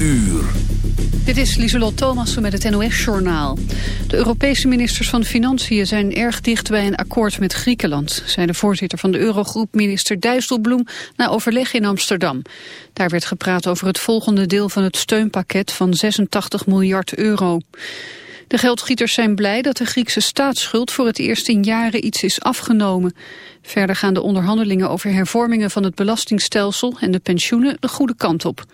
uur. Dit is Lieselot Thomassen met het NOS-journaal. De Europese ministers van Financiën zijn erg dicht bij een akkoord met Griekenland... zei de voorzitter van de Eurogroep, minister Dijsselbloem... na overleg in Amsterdam. Daar werd gepraat over het volgende deel van het steunpakket van 86 miljard euro. De geldschieters zijn blij dat de Griekse staatsschuld voor het eerst in jaren iets is afgenomen. Verder gaan de onderhandelingen over hervormingen van het belastingstelsel en de pensioenen de goede kant op.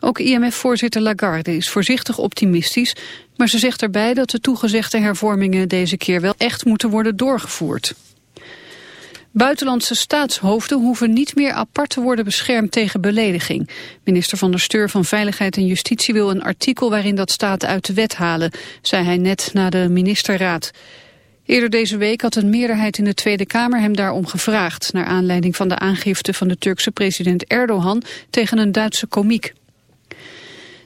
Ook IMF-voorzitter Lagarde is voorzichtig optimistisch, maar ze zegt erbij dat de toegezegde hervormingen deze keer wel echt moeten worden doorgevoerd. Buitenlandse staatshoofden hoeven niet meer apart te worden beschermd tegen belediging. Minister van der Steur van Veiligheid en Justitie wil een artikel waarin dat staat uit de wet halen, zei hij net na de ministerraad. Eerder deze week had een meerderheid in de Tweede Kamer hem daarom gevraagd... naar aanleiding van de aangifte van de Turkse president Erdogan tegen een Duitse komiek.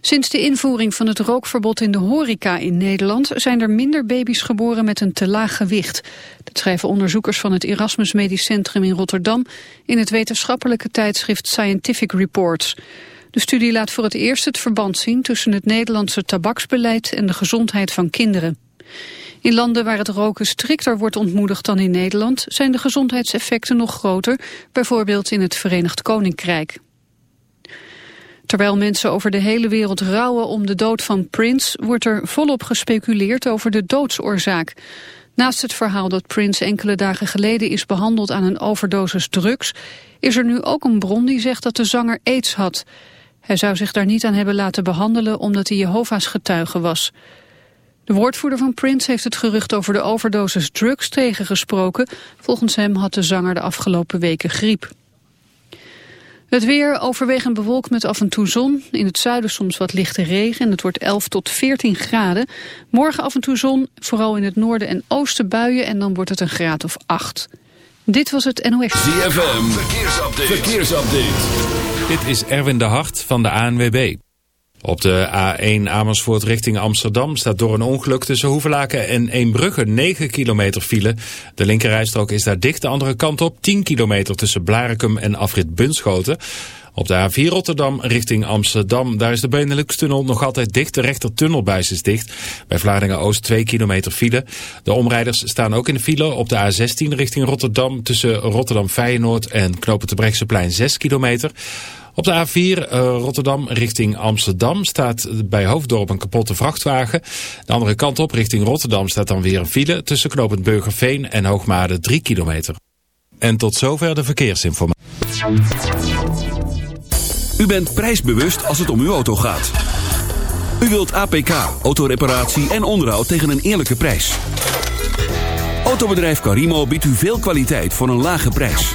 Sinds de invoering van het rookverbod in de horeca in Nederland zijn er minder baby's geboren met een te laag gewicht. Dat schrijven onderzoekers van het Erasmus Medisch Centrum in Rotterdam in het wetenschappelijke tijdschrift Scientific Reports. De studie laat voor het eerst het verband zien tussen het Nederlandse tabaksbeleid en de gezondheid van kinderen. In landen waar het roken strikter wordt ontmoedigd dan in Nederland zijn de gezondheidseffecten nog groter, bijvoorbeeld in het Verenigd Koninkrijk. Terwijl mensen over de hele wereld rouwen om de dood van Prince... wordt er volop gespeculeerd over de doodsoorzaak. Naast het verhaal dat Prince enkele dagen geleden is behandeld aan een overdosis drugs... is er nu ook een bron die zegt dat de zanger aids had. Hij zou zich daar niet aan hebben laten behandelen omdat hij Jehovah's getuige was. De woordvoerder van Prince heeft het gerucht over de overdosis drugs tegengesproken. Volgens hem had de zanger de afgelopen weken griep. Het weer overwegend bewolkt met af en toe zon. In het zuiden soms wat lichte regen en het wordt 11 tot 14 graden. Morgen af en toe zon, vooral in het noorden en oosten buien en dan wordt het een graad of 8. Dit was het NOS. ZFM, verkeersupdate. verkeersupdate. Dit is Erwin de Hart van de ANWB. Op de A1 Amersfoort richting Amsterdam staat door een ongeluk tussen Hoevelaken en Eembrugge 9 kilometer file. De linkerrijstrook is daar dicht, de andere kant op 10 kilometer tussen Blarikum en Afrit Bunschoten. Op de A4 Rotterdam richting Amsterdam, daar is de Benelux-tunnel nog altijd dicht. De rechter tunnelbuis is dicht. Bij Vlaardingen-Oost 2 kilometer file. De omrijders staan ook in de file op de A16 richting Rotterdam tussen Rotterdam-Feyenoord en Knopen 6 kilometer. Op de A4 uh, Rotterdam richting Amsterdam staat bij Hoofddorp een kapotte vrachtwagen. De andere kant op richting Rotterdam staat dan weer een file tussen knooppunt Burgerveen en Hoogmade 3 kilometer. En tot zover de verkeersinformatie. U bent prijsbewust als het om uw auto gaat. U wilt APK, autoreparatie en onderhoud tegen een eerlijke prijs. Autobedrijf Carimo biedt u veel kwaliteit voor een lage prijs.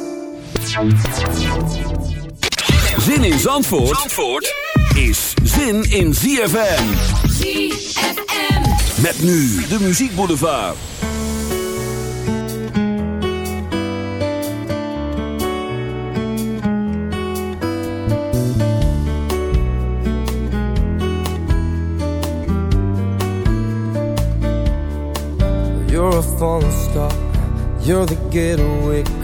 Zin in Zandvoort, Zandvoort is zin in ZFM. ZFM. Met nu de muziekboulevard. You're a falling star. You're the getaway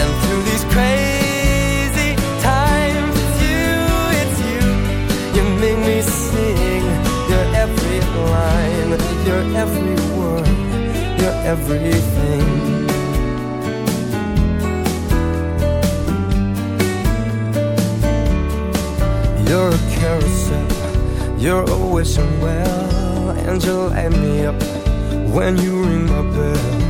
and through these crazy times it's you it's you. You make me sing. Your every line. Your every word your everything. You're a carousel, you're always well, and you light me up when you ring my bell.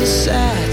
A satire.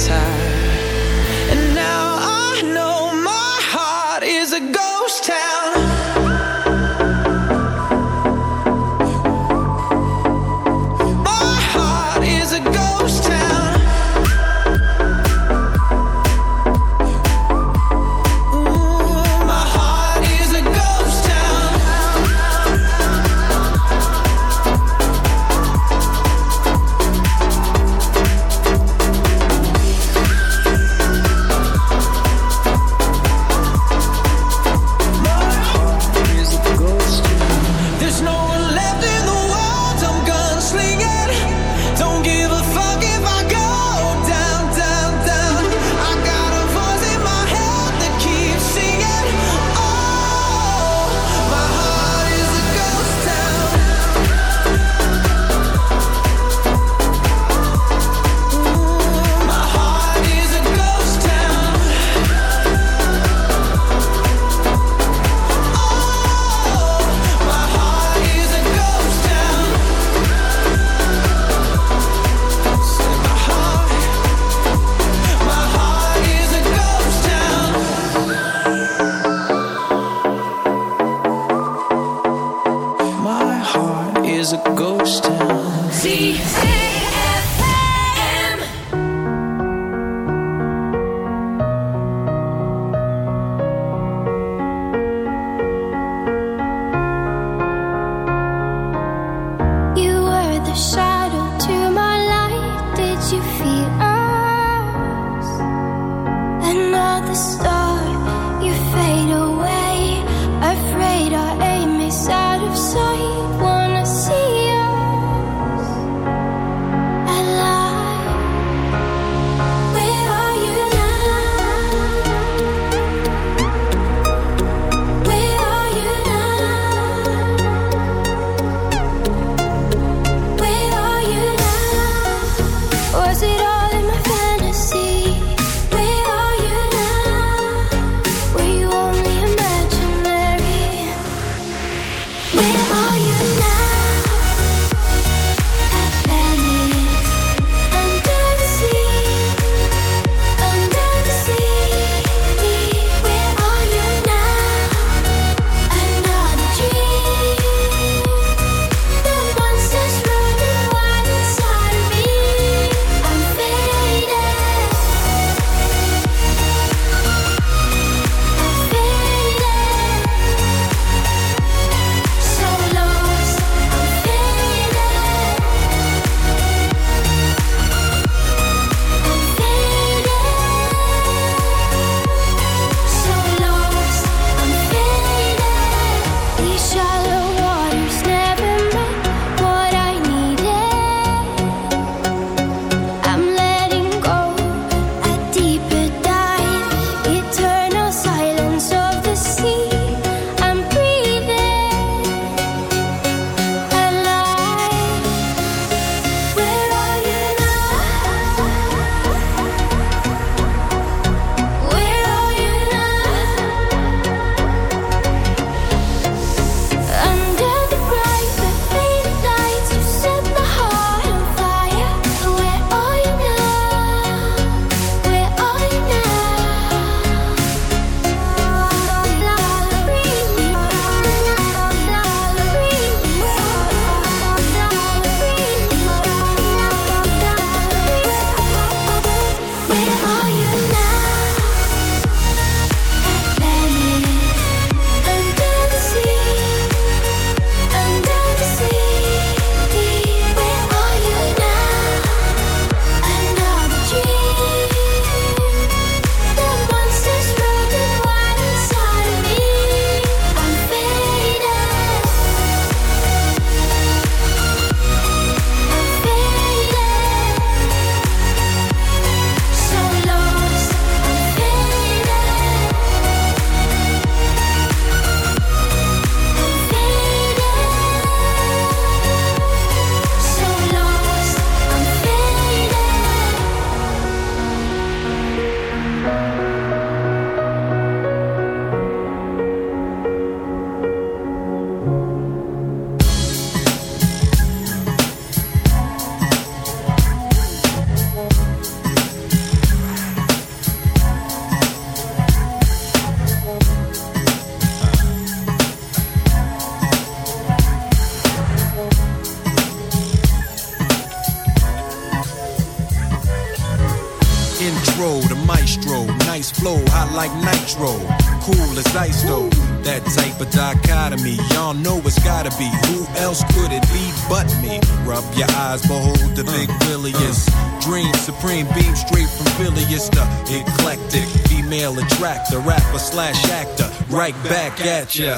Williest. Dream supreme, beam straight from Phileas, the eclectic female attractor, rapper slash actor. Right back at ya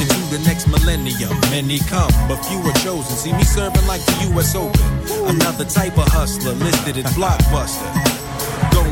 into the next millennium. Many come, but few are chosen. See me serving like the U.S. Open. Another type of hustler listed as blockbuster.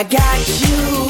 I got you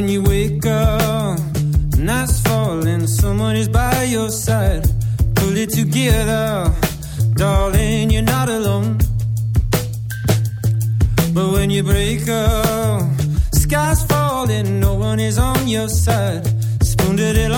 when you wake up, night's falling, someone is by your side. Pull it together, darling, you're not alone. But when you break up, sky's falling, no one is on your side. Spoon to the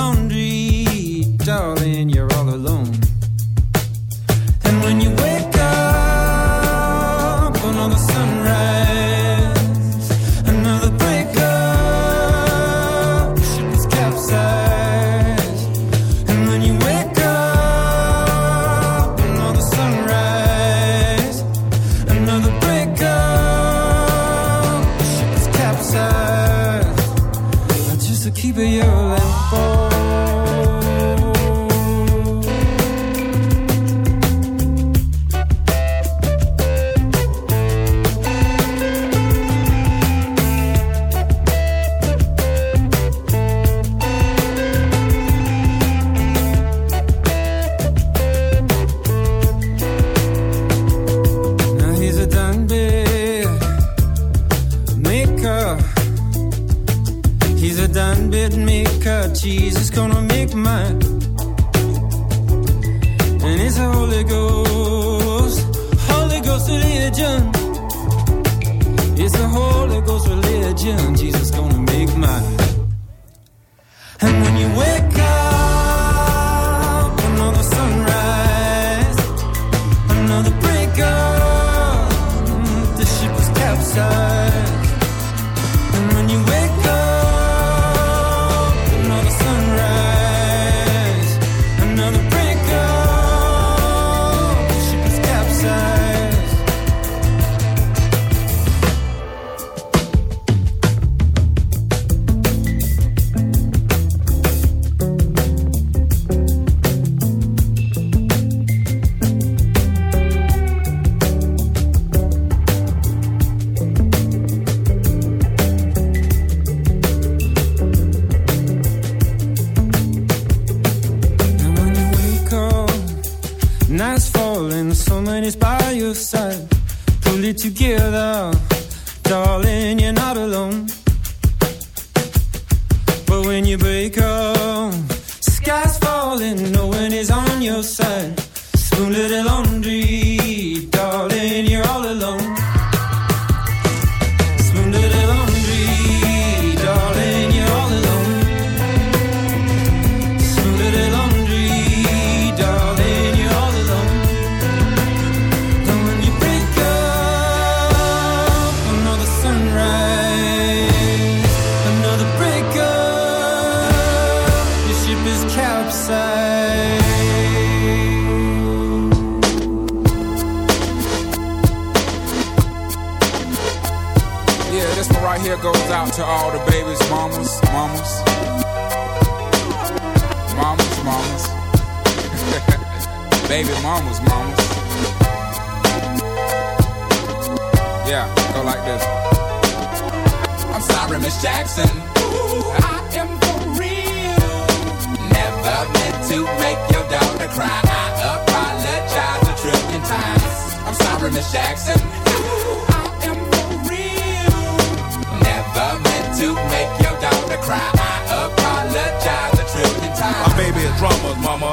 Miss Jackson. Ooh, I am for real. Never meant to make your daughter cry. I apologize a trillion times. My baby is drama, mama.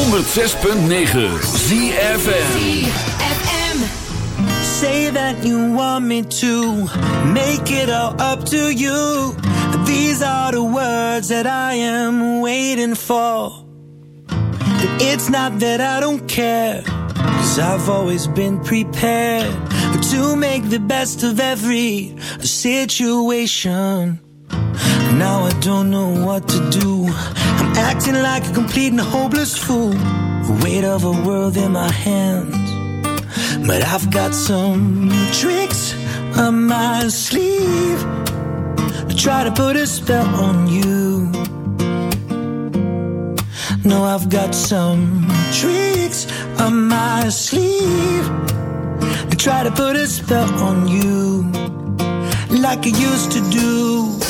106.9 ZFM. Say that you want me to make it all up to you. These are the words that I am waiting for. It's not that I don't care, cause I've always been prepared to make the best of every situation. Now I don't know what to do. I'm acting like a complete and hopeless fool. The weight of a world in my hands. But I've got some tricks up my sleeve to try to put a spell on you. No, I've got some tricks up my sleeve to try to put a spell on you, like I used to do.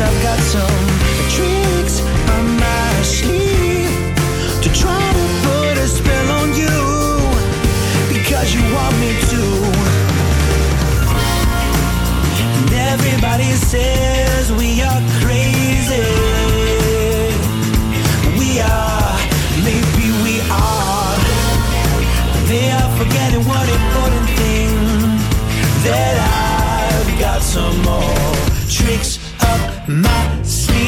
I've got some tricks on my sleeve to try to put a spell on you. Because you want me to. And everybody says my sleeve.